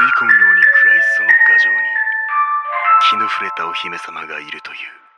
吸い込むように暗いその牙城に気の触れたお姫様がいるという。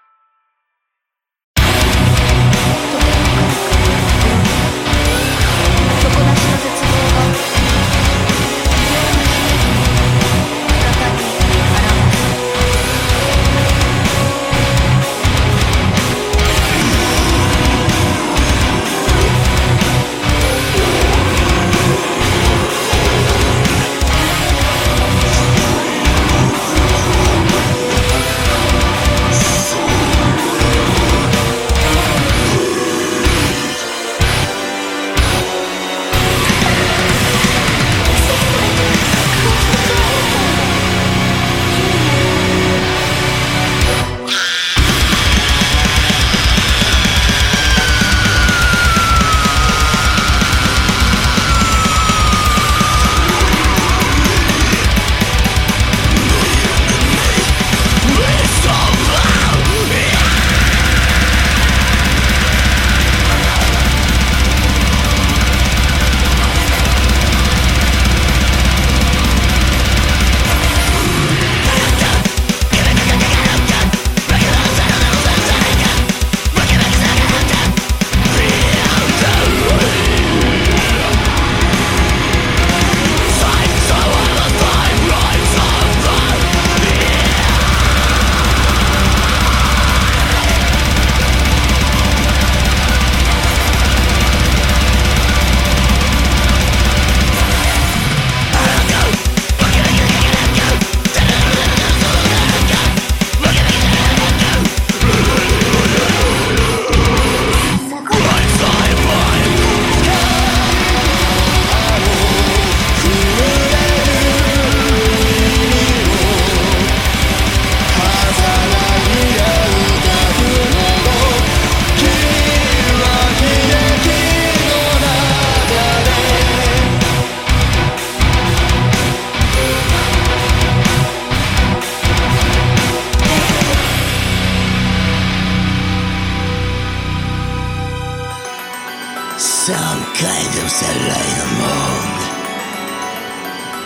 Some kind of satellite moon.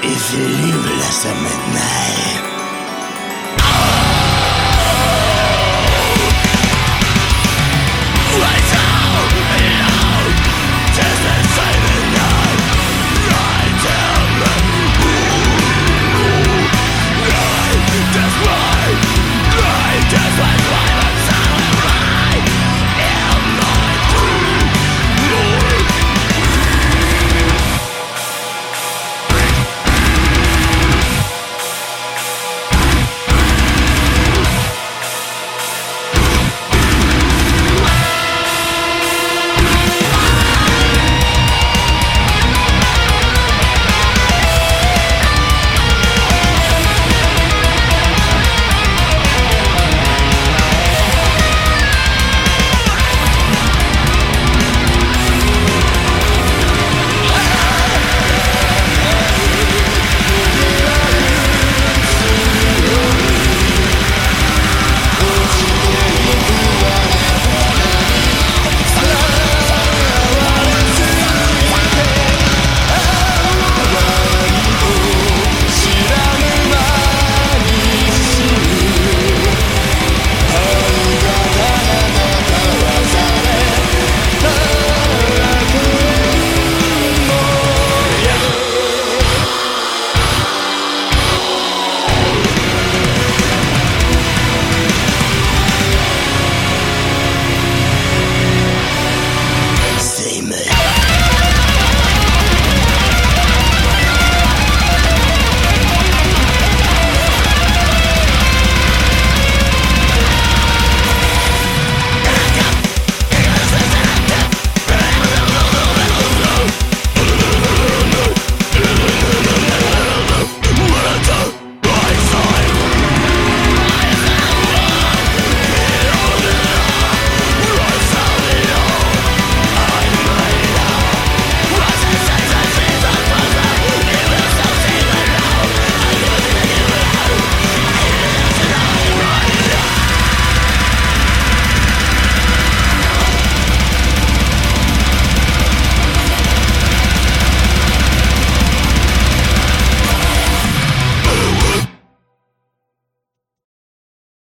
If you leave less than midnight,